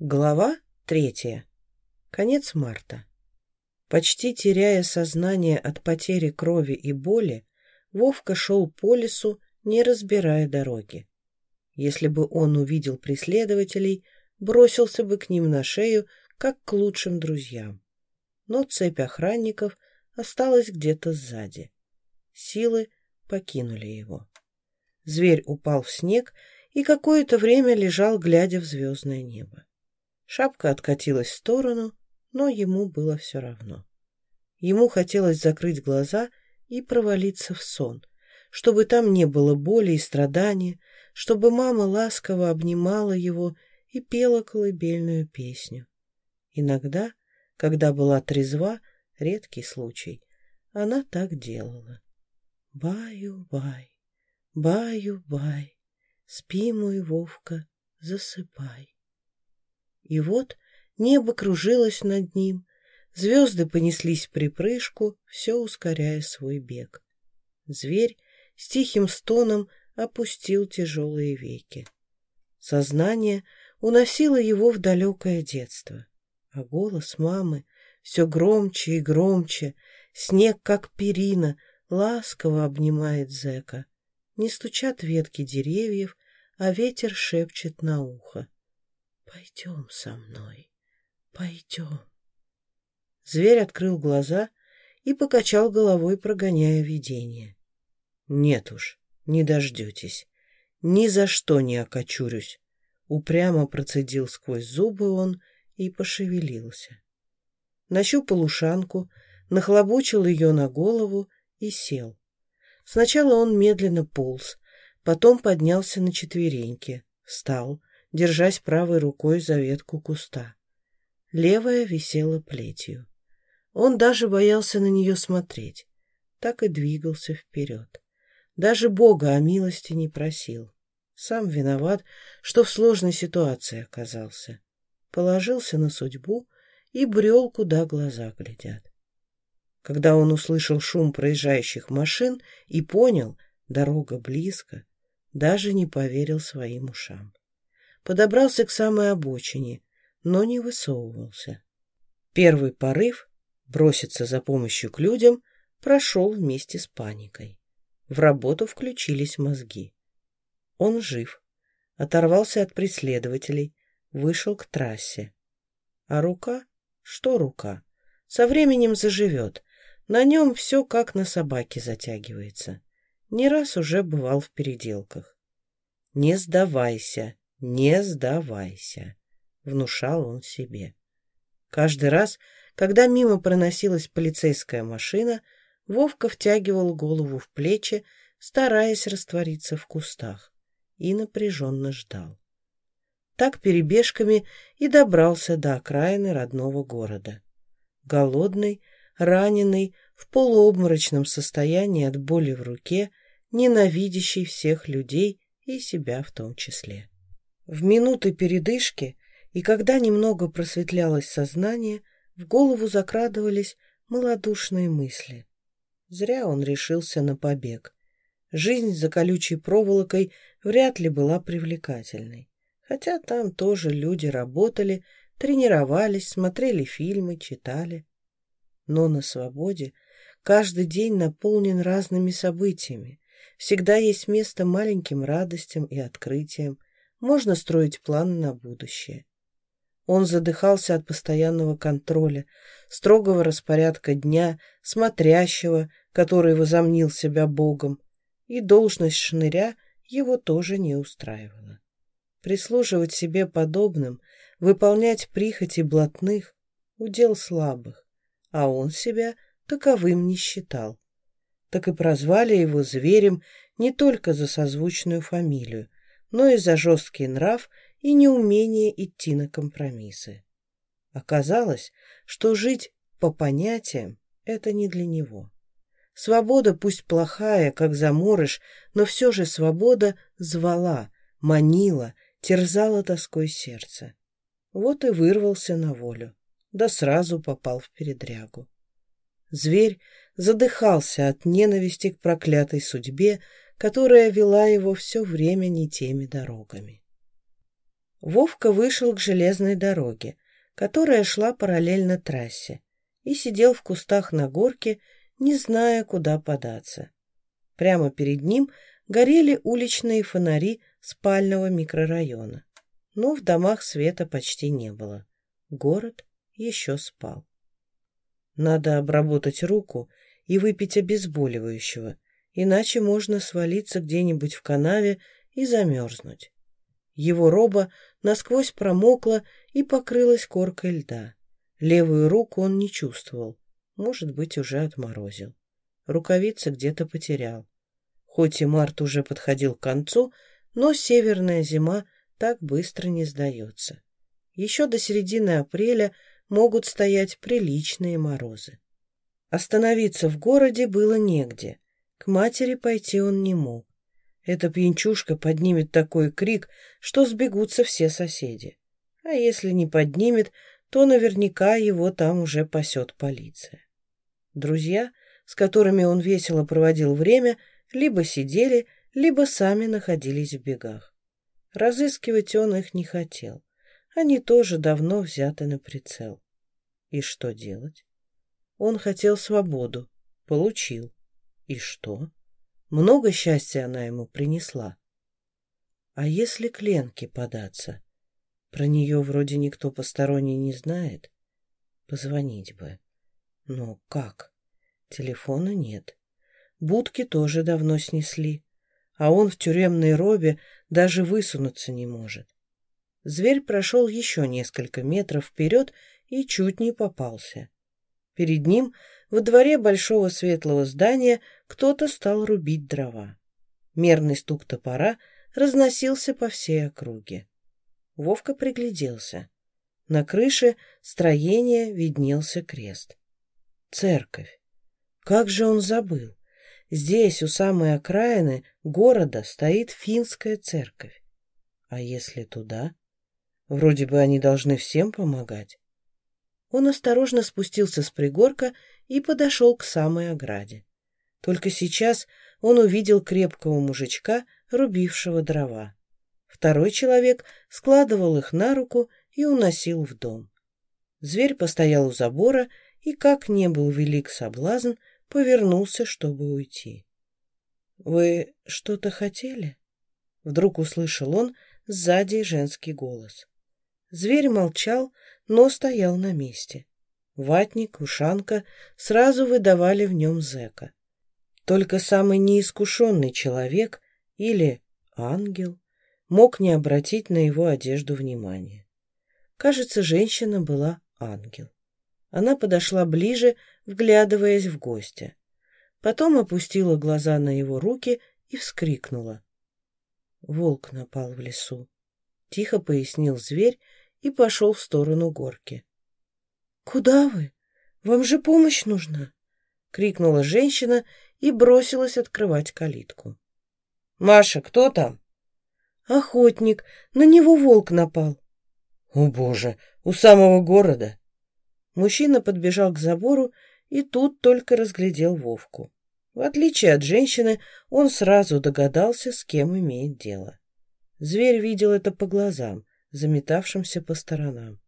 Глава третья. Конец марта. Почти теряя сознание от потери крови и боли, Вовка шел по лесу, не разбирая дороги. Если бы он увидел преследователей, бросился бы к ним на шею, как к лучшим друзьям. Но цепь охранников осталась где-то сзади. Силы покинули его. Зверь упал в снег и какое-то время лежал, глядя в звездное небо. Шапка откатилась в сторону, но ему было все равно. Ему хотелось закрыть глаза и провалиться в сон, чтобы там не было боли и страдания, чтобы мама ласково обнимала его и пела колыбельную песню. Иногда, когда была трезва, редкий случай, она так делала. Баю-бай, баю-бай, спи, мой Вовка, засыпай. И вот небо кружилось над ним, звезды понеслись припрыжку, все ускоряя свой бег. Зверь с тихим стоном опустил тяжелые веки. Сознание уносило его в далекое детство, а голос мамы все громче и громче, снег, как перина, ласково обнимает зэка. Не стучат ветки деревьев, а ветер шепчет на ухо. «Пойдем со мной, пойдем». Зверь открыл глаза и покачал головой, прогоняя видение. «Нет уж, не дождетесь. Ни за что не окочурюсь». Упрямо процедил сквозь зубы он и пошевелился. Нащупал ушанку, нахлобучил ее на голову и сел. Сначала он медленно полз, потом поднялся на четвереньки, встал, держась правой рукой за ветку куста. Левая висела плетью. Он даже боялся на нее смотреть, так и двигался вперед. Даже Бога о милости не просил. Сам виноват, что в сложной ситуации оказался. Положился на судьбу и брел, куда глаза глядят. Когда он услышал шум проезжающих машин и понял, дорога близко, даже не поверил своим ушам подобрался к самой обочине, но не высовывался. Первый порыв броситься за помощью к людям прошел вместе с паникой. В работу включились мозги. Он жив, оторвался от преследователей, вышел к трассе. А рука? Что рука? Со временем заживет. На нем все как на собаке затягивается. Не раз уже бывал в переделках. Не сдавайся, «Не сдавайся», — внушал он себе. Каждый раз, когда мимо проносилась полицейская машина, Вовка втягивал голову в плечи, стараясь раствориться в кустах, и напряженно ждал. Так перебежками и добрался до окраины родного города. Голодный, раненый, в полуобморочном состоянии от боли в руке, ненавидящий всех людей и себя в том числе. В минуты передышки и когда немного просветлялось сознание, в голову закрадывались малодушные мысли. Зря он решился на побег. Жизнь за колючей проволокой вряд ли была привлекательной. Хотя там тоже люди работали, тренировались, смотрели фильмы, читали. Но на свободе каждый день наполнен разными событиями. Всегда есть место маленьким радостям и открытиям, можно строить планы на будущее. Он задыхался от постоянного контроля, строгого распорядка дня, смотрящего, который возомнил себя богом, и должность шныря его тоже не устраивала. Прислуживать себе подобным, выполнять прихоти блатных — удел слабых, а он себя таковым не считал. Так и прозвали его зверем не только за созвучную фамилию, но и за жесткий нрав и неумение идти на компромиссы. Оказалось, что жить по понятиям — это не для него. Свобода пусть плохая, как заморыш, но все же свобода звала, манила, терзала тоской сердце. Вот и вырвался на волю, да сразу попал в передрягу. Зверь задыхался от ненависти к проклятой судьбе, которая вела его все время не теми дорогами. Вовка вышел к железной дороге, которая шла параллельно трассе, и сидел в кустах на горке, не зная, куда податься. Прямо перед ним горели уличные фонари спального микрорайона, но в домах света почти не было. Город еще спал. Надо обработать руку и выпить обезболивающего, иначе можно свалиться где-нибудь в канаве и замерзнуть. Его роба насквозь промокла и покрылась коркой льда. Левую руку он не чувствовал, может быть, уже отморозил. Рукавицы где-то потерял. Хоть и март уже подходил к концу, но северная зима так быстро не сдается. Еще до середины апреля могут стоять приличные морозы. Остановиться в городе было негде. К матери пойти он не мог. Эта пьянчушка поднимет такой крик, что сбегутся все соседи. А если не поднимет, то наверняка его там уже пасет полиция. Друзья, с которыми он весело проводил время, либо сидели, либо сами находились в бегах. Разыскивать он их не хотел. Они тоже давно взяты на прицел. И что делать? Он хотел свободу. Получил. И что? Много счастья она ему принесла. А если к Ленке податься? Про нее вроде никто посторонний не знает. Позвонить бы. Но как? Телефона нет. Будки тоже давно снесли. А он в тюремной робе даже высунуться не может. Зверь прошел еще несколько метров вперед и чуть не попался. Перед ним во дворе большого светлого здания кто-то стал рубить дрова. Мерный стук топора разносился по всей округе. Вовка пригляделся. На крыше строения виднелся крест. Церковь. Как же он забыл? Здесь, у самой окраины города, стоит финская церковь. А если туда? Вроде бы они должны всем помогать. Он осторожно спустился с пригорка и подошел к самой ограде. Только сейчас он увидел крепкого мужичка, рубившего дрова. Второй человек складывал их на руку и уносил в дом. Зверь постоял у забора и, как не был велик соблазн, повернулся, чтобы уйти. «Вы что-то хотели?» Вдруг услышал он сзади женский голос. Зверь молчал, но стоял на месте. Ватник, ушанка сразу выдавали в нем зэка. Только самый неискушенный человек или ангел мог не обратить на его одежду внимания. Кажется, женщина была ангел. Она подошла ближе, вглядываясь в гостя. Потом опустила глаза на его руки и вскрикнула. Волк напал в лесу. Тихо пояснил зверь и пошел в сторону горки. «Куда вы? Вам же помощь нужна!» — крикнула женщина и бросилась открывать калитку. «Маша, кто там?» «Охотник. На него волк напал». «О, боже! У самого города!» Мужчина подбежал к забору и тут только разглядел Вовку. В отличие от женщины, он сразу догадался, с кем имеет дело. Зверь видел это по глазам, заметавшимся по сторонам.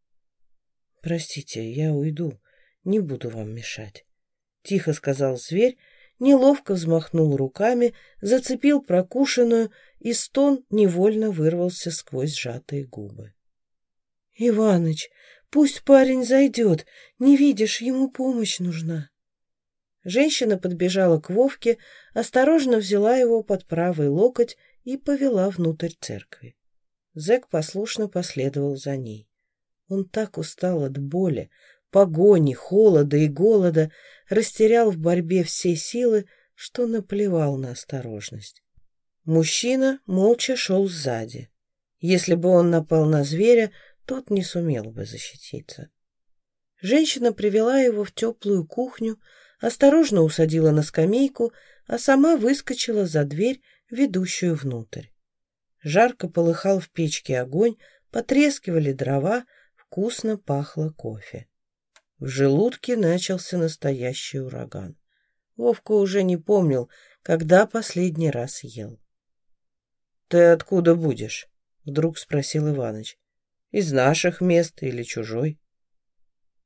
«Простите, я уйду, не буду вам мешать», — тихо сказал зверь, неловко взмахнул руками, зацепил прокушенную, и стон невольно вырвался сквозь сжатые губы. «Иваныч, пусть парень зайдет, не видишь, ему помощь нужна». Женщина подбежала к Вовке, осторожно взяла его под правый локоть и повела внутрь церкви. Зэк послушно последовал за ней. Он так устал от боли, погони, холода и голода, растерял в борьбе все силы, что наплевал на осторожность. Мужчина молча шел сзади. Если бы он напал на зверя, тот не сумел бы защититься. Женщина привела его в теплую кухню, осторожно усадила на скамейку, а сама выскочила за дверь, ведущую внутрь. Жарко полыхал в печке огонь, потрескивали дрова, вкусно пахло кофе. В желудке начался настоящий ураган. Вовка уже не помнил, когда последний раз ел. — Ты откуда будешь? — вдруг спросил Иваныч. Из наших мест или чужой?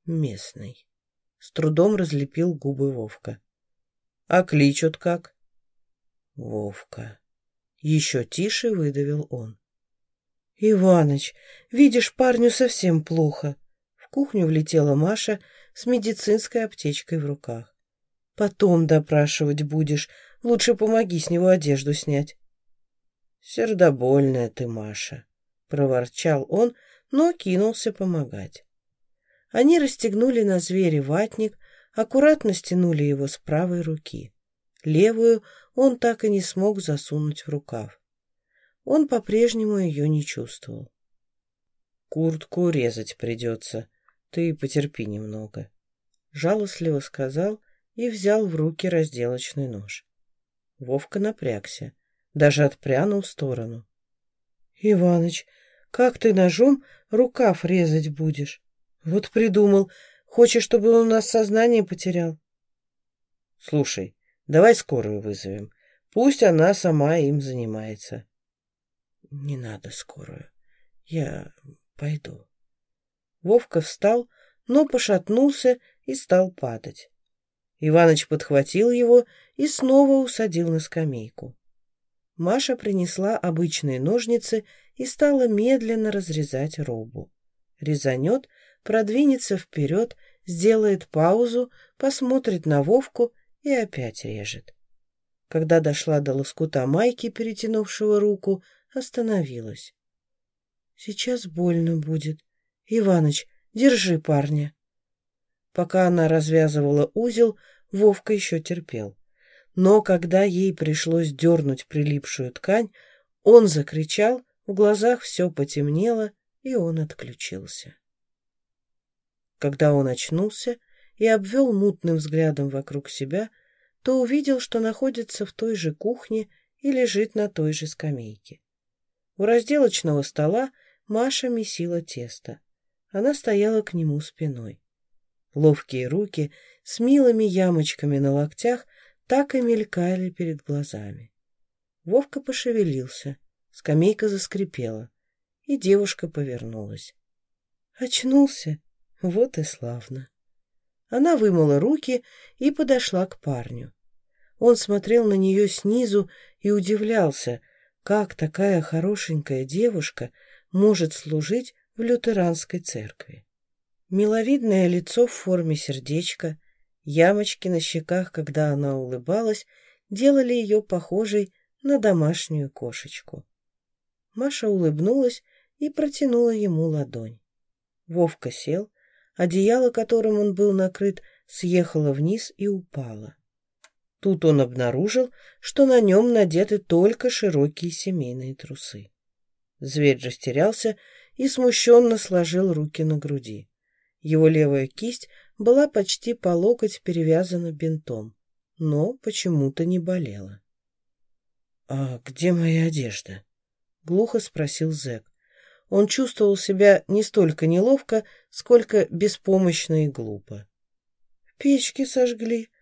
Местный. С трудом разлепил губы Вовка. А кличут как? Вовка. Еще тише выдавил он. «Иваныч, видишь, парню совсем плохо». В кухню влетела Маша с медицинской аптечкой в руках. «Потом допрашивать будешь. Лучше помоги с него одежду снять». «Сердобольная ты, Маша», — проворчал он, но кинулся помогать. Они расстегнули на звере ватник, аккуратно стянули его с правой руки. Левую он так и не смог засунуть в рукав. Он по-прежнему ее не чувствовал. «Куртку резать придется. Ты потерпи немного», — жалостливо сказал и взял в руки разделочный нож. Вовка напрягся, даже отпрянул в сторону. «Иваныч, как ты ножом рукав резать будешь? Вот придумал. Хочешь, чтобы он у нас сознание потерял?» «Слушай, давай скорую вызовем. Пусть она сама им занимается». «Не надо скорую. Я пойду». Вовка встал, но пошатнулся и стал падать. Иваныч подхватил его и снова усадил на скамейку. Маша принесла обычные ножницы и стала медленно разрезать робу. Резанет, продвинется вперед, сделает паузу, посмотрит на Вовку и опять режет. Когда дошла до лоскута майки, перетянувшего руку, остановилась. «Сейчас больно будет. Иваныч, держи парня». Пока она развязывала узел, Вовка еще терпел. Но когда ей пришлось дернуть прилипшую ткань, он закричал, в глазах все потемнело, и он отключился. Когда он очнулся и обвел мутным взглядом вокруг себя, то увидел, что находится в той же кухне и лежит на той же скамейке. У разделочного стола Маша месила тесто. Она стояла к нему спиной. Ловкие руки с милыми ямочками на локтях так и мелькали перед глазами. Вовка пошевелился, скамейка заскрипела, и девушка повернулась. Очнулся? Вот и славно. Она вымыла руки и подошла к парню. Он смотрел на нее снизу и удивлялся, как такая хорошенькая девушка может служить в лютеранской церкви. Миловидное лицо в форме сердечка, Ямочки на щеках, когда она улыбалась, делали ее похожей на домашнюю кошечку. Маша улыбнулась и протянула ему ладонь. Вовка сел, одеяло, которым он был накрыт, съехало вниз и упало. Тут он обнаружил, что на нем надеты только широкие семейные трусы. Зверь растерялся и смущенно сложил руки на груди. Его левая кисть была почти по локоть перевязана бинтом, но почему-то не болела. «А где моя одежда?» — глухо спросил зэк. Он чувствовал себя не столько неловко, сколько беспомощно и глупо. «Печки сожгли», —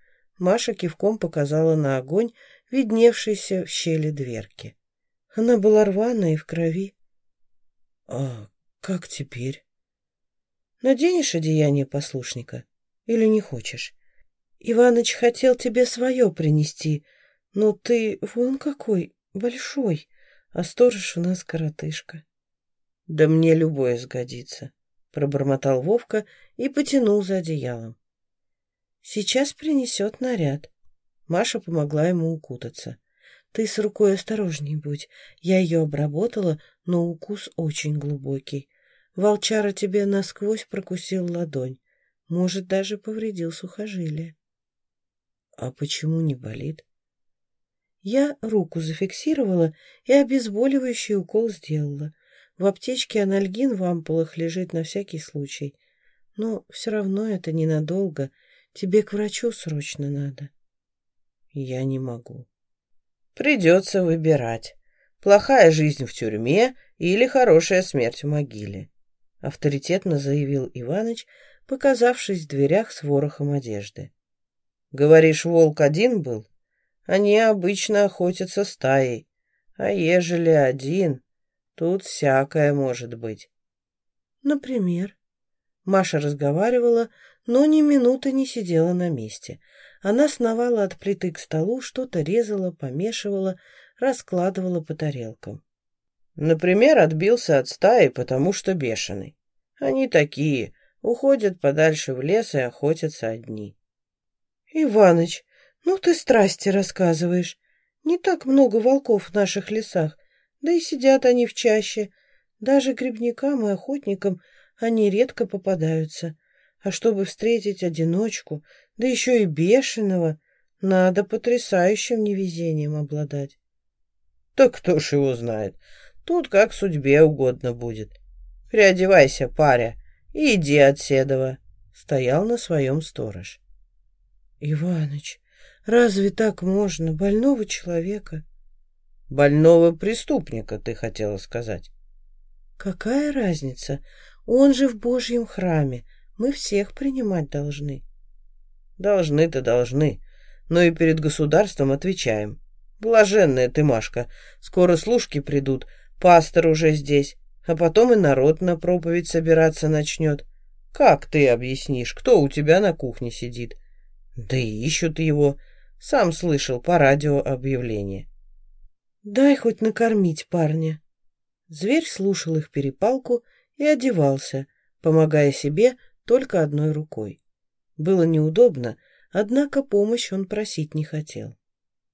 Маша кивком показала на огонь, видневшийся в щели дверки. Она была рваная и в крови. «А как теперь?» Наденешь одеяние послушника? Или не хочешь? Иваныч хотел тебе свое принести, но ты вон какой, большой, а сторож у нас коротышка. Да мне любое сгодится, пробормотал Вовка и потянул за одеялом. Сейчас принесет наряд. Маша помогла ему укутаться. Ты с рукой осторожней будь. Я ее обработала, но укус очень глубокий. Волчара тебе насквозь прокусил ладонь. Может, даже повредил сухожилие. А почему не болит? Я руку зафиксировала и обезболивающий укол сделала. В аптечке анальгин в ампулах лежит на всякий случай. Но все равно это ненадолго. Тебе к врачу срочно надо. Я не могу. Придется выбирать. Плохая жизнь в тюрьме или хорошая смерть в могиле авторитетно заявил Иваныч, показавшись в дверях с ворохом одежды. «Говоришь, волк один был? Они обычно охотятся стаей, а ежели один, тут всякое может быть». Например. Маша разговаривала, но ни минуты не сидела на месте. Она сновала от плиты к столу, что-то резала, помешивала, раскладывала по тарелкам. Например, отбился от стаи, потому что бешеный. Они такие, уходят подальше в лес и охотятся одни. Иваныч, ну ты страсти рассказываешь. Не так много волков в наших лесах, да и сидят они в чаще. Даже грибникам и охотникам они редко попадаются. А чтобы встретить одиночку, да еще и бешеного, надо потрясающим невезением обладать. Так кто ж его знает? Тут как судьбе угодно будет. Приодевайся, паря, и иди от Седова. Стоял на своем сторож. Иваныч, разве так можно? Больного человека? Больного преступника, ты хотела сказать. Какая разница? Он же в Божьем храме. Мы всех принимать должны. Должны-то должны, но и перед государством отвечаем. Блаженная ты, Машка, скоро служки придут, пастор уже здесь, а потом и народ на проповедь собираться начнет. Как ты объяснишь, кто у тебя на кухне сидит? Да и ищут его. Сам слышал по радио объявление. Дай хоть накормить парня. Зверь слушал их перепалку и одевался, помогая себе только одной рукой. Было неудобно, однако помощь он просить не хотел.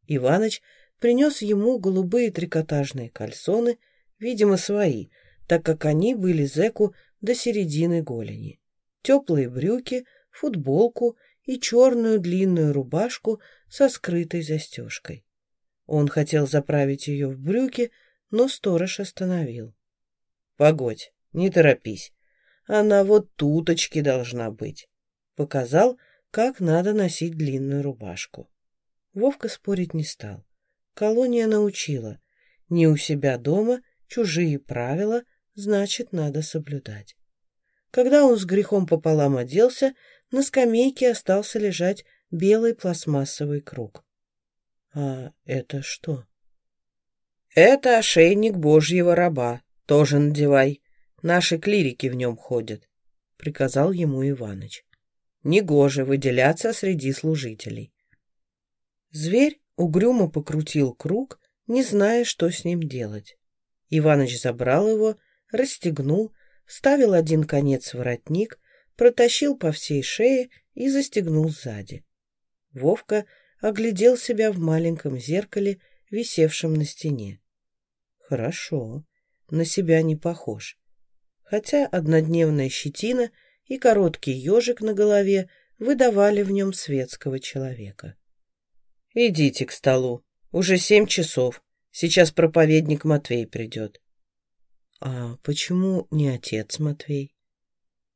Иваныч принес ему голубые трикотажные кальсоны, видимо, свои, так как они были зэку до середины голени, теплые брюки, футболку и черную длинную рубашку со скрытой застежкой. Он хотел заправить ее в брюки, но сторож остановил. — Погодь, не торопись. Она вот туточки должна быть. Показал, как надо носить длинную рубашку. Вовка спорить не стал. Колония научила. Не у себя дома, чужие правила, значит, надо соблюдать. Когда он с грехом пополам оделся, на скамейке остался лежать белый пластмассовый круг. А это что? Это ошейник божьего раба. Тоже надевай. Наши клирики в нем ходят, — приказал ему Иваныч. Негоже выделяться среди служителей. Зверь угрюмо покрутил круг, не зная, что с ним делать. Иваныч забрал его, расстегнул, вставил один конец в воротник, протащил по всей шее и застегнул сзади. Вовка оглядел себя в маленьком зеркале, висевшем на стене. Хорошо, на себя не похож. Хотя однодневная щетина и короткий ежик на голове выдавали в нем светского человека. «Идите к столу. Уже семь часов. Сейчас проповедник Матвей придет». «А почему не отец Матвей?»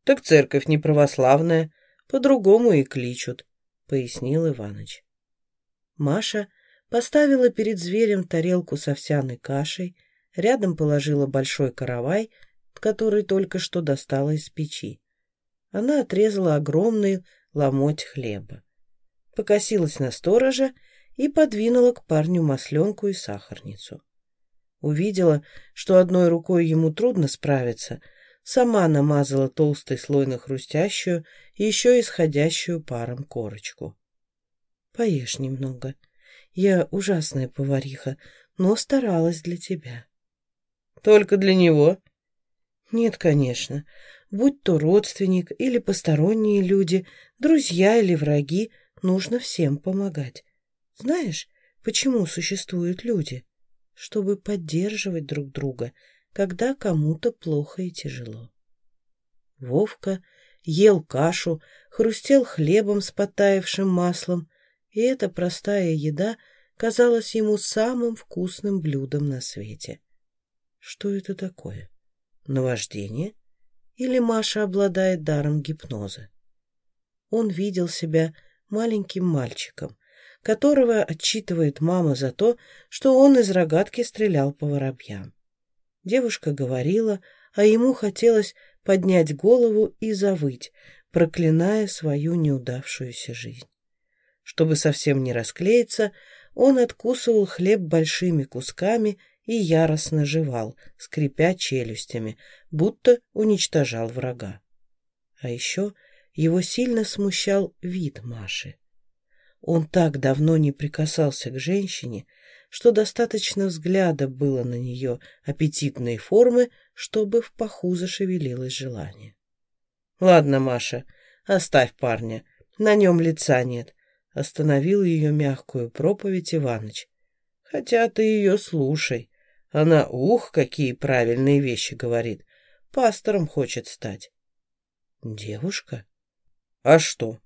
«Так церковь не православная, по-другому и кличут», — пояснил Иваныч. Маша поставила перед зверем тарелку с овсяной кашей, рядом положила большой каравай, который только что достала из печи. Она отрезала огромный ломоть хлеба покосилась на сторожа и подвинула к парню масленку и сахарницу. Увидела, что одной рукой ему трудно справиться, сама намазала толстый слой на хрустящую еще исходящую паром корочку. «Поешь немного. Я ужасная повариха, но старалась для тебя». «Только для него?» «Нет, конечно. Будь то родственник или посторонние люди, друзья или враги, нужно всем помогать. Знаешь, почему существуют люди? Чтобы поддерживать друг друга, когда кому-то плохо и тяжело. Вовка ел кашу, хрустел хлебом с потаявшим маслом, и эта простая еда казалась ему самым вкусным блюдом на свете. Что это такое? Наваждение? Или Маша обладает даром гипноза? Он видел себя маленьким мальчиком, которого отчитывает мама за то, что он из рогатки стрелял по воробьям. Девушка говорила, а ему хотелось поднять голову и завыть, проклиная свою неудавшуюся жизнь. Чтобы совсем не расклеиться, он откусывал хлеб большими кусками и яростно жевал, скрипя челюстями, будто уничтожал врага. А еще его сильно смущал вид Маши. Он так давно не прикасался к женщине, что достаточно взгляда было на нее аппетитной формы, чтобы в паху зашевелилось желание. «Ладно, Маша, оставь парня, на нем лица нет», — остановил ее мягкую проповедь Иваныч. «Хотя ты ее слушай. Она, ух, какие правильные вещи говорит. Пастором хочет стать». «Девушка?» «А что?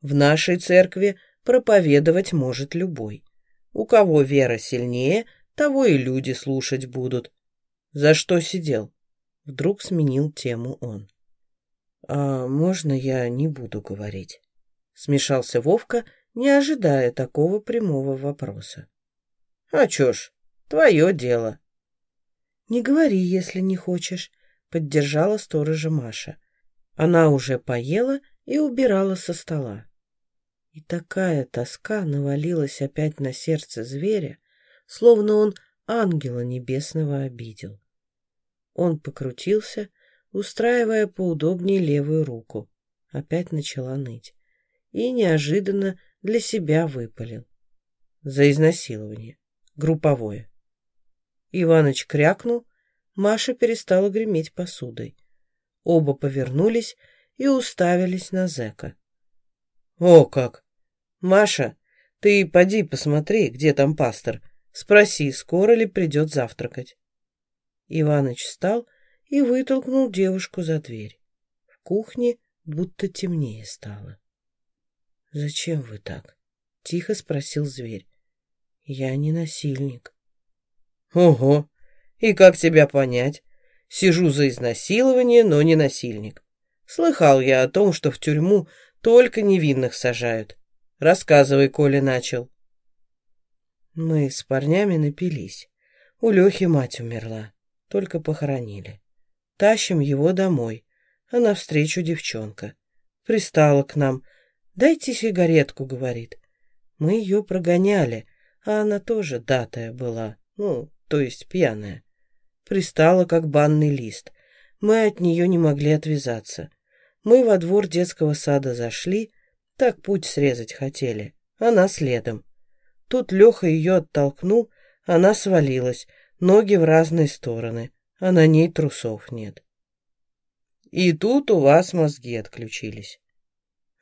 В нашей церкви проповедовать может любой. У кого вера сильнее, того и люди слушать будут. За что сидел? Вдруг сменил тему он. А можно я не буду говорить? Смешался Вовка, не ожидая такого прямого вопроса. А чё ж, твое дело. Не говори, если не хочешь, поддержала сторожа Маша. Она уже поела и убирала со стола. И такая тоска навалилась опять на сердце зверя, словно он ангела небесного обидел. Он покрутился, устраивая поудобнее левую руку. Опять начала ныть. И неожиданно для себя выпалил. За изнасилование. Групповое. Иваныч крякнул, Маша перестала греметь посудой. Оба повернулись и уставились на зэка. «О как! Маша, ты поди посмотри, где там пастор. Спроси, скоро ли придет завтракать». Иваныч встал и вытолкнул девушку за дверь. В кухне будто темнее стало. «Зачем вы так?» — тихо спросил зверь. «Я не насильник». «Ого! И как тебя понять? Сижу за изнасилование, но не насильник. Слыхал я о том, что в тюрьму только невинных сажают. Рассказывай, Коля начал. Мы с парнями напились. У Лехи мать умерла. Только похоронили. Тащим его домой. А навстречу девчонка. Пристала к нам. «Дайте сигаретку», — говорит. Мы ее прогоняли, а она тоже датая была. Ну, то есть пьяная. Пристала, как банный лист. Мы от нее не могли отвязаться. Мы во двор детского сада зашли, так путь срезать хотели. Она следом. Тут Леха ее оттолкнул, она свалилась, ноги в разные стороны, а на ней трусов нет. И тут у вас мозги отключились.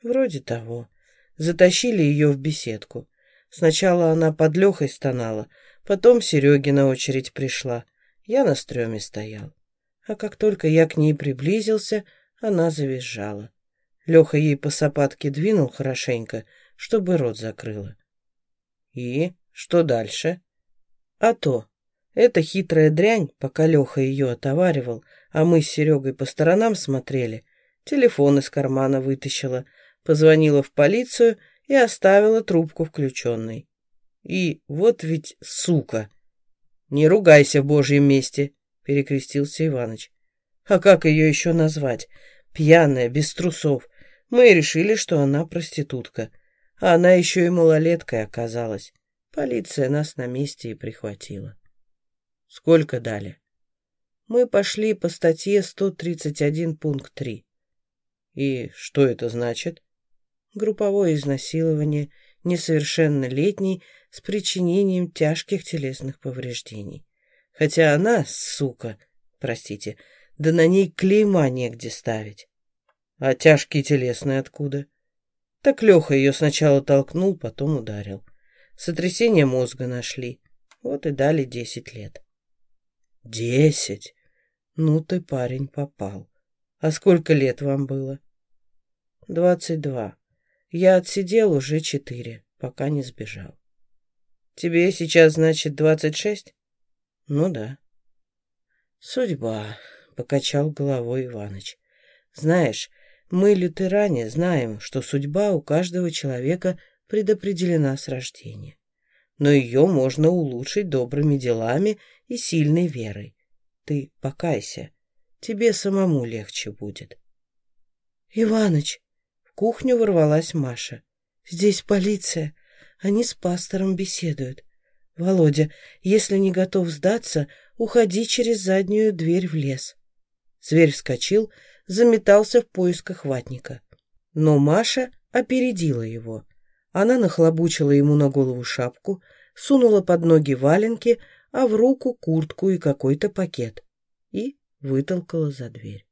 Вроде того. Затащили ее в беседку. Сначала она под Лехой стонала, потом Серегина очередь пришла. Я на стреме стоял. А как только я к ней приблизился, она завизжала. Леха ей по сапатке двинул хорошенько, чтобы рот закрыла. И что дальше? А то, эта хитрая дрянь, пока Леха ее отоваривал, а мы с Серегой по сторонам смотрели, телефон из кармана вытащила, позвонила в полицию и оставила трубку включенной. И вот ведь сука! Не ругайся в божьем месте, перекрестился Иваныч. А как ее еще назвать? Пьяная, без трусов. Мы решили, что она проститутка. А она еще и малолеткой оказалась. Полиция нас на месте и прихватила. Сколько дали? Мы пошли по статье 131 пункт 3. И что это значит? Групповое изнасилование несовершеннолетней с причинением тяжких телесных повреждений. Хотя она, сука, простите, да на ней клейма негде ставить. А тяжкие телесные откуда? Так Леха ее сначала толкнул, потом ударил. Сотрясение мозга нашли. Вот и дали десять лет. Десять? Ну ты, парень, попал. А сколько лет вам было? Двадцать два. Я отсидел уже четыре, пока не сбежал. Тебе сейчас, значит, двадцать шесть? Ну да. Судьба, покачал головой Иваныч. Знаешь, мы, лютеране, знаем, что судьба у каждого человека предопределена с рождения. Но ее можно улучшить добрыми делами и сильной верой. Ты покайся, тебе самому легче будет. Иваныч, в кухню ворвалась Маша. Здесь полиция, они с пастором беседуют. «Володя, если не готов сдаться, уходи через заднюю дверь в лес». Зверь вскочил, заметался в поисках ватника. Но Маша опередила его. Она нахлобучила ему на голову шапку, сунула под ноги валенки, а в руку куртку и какой-то пакет и вытолкала за дверь.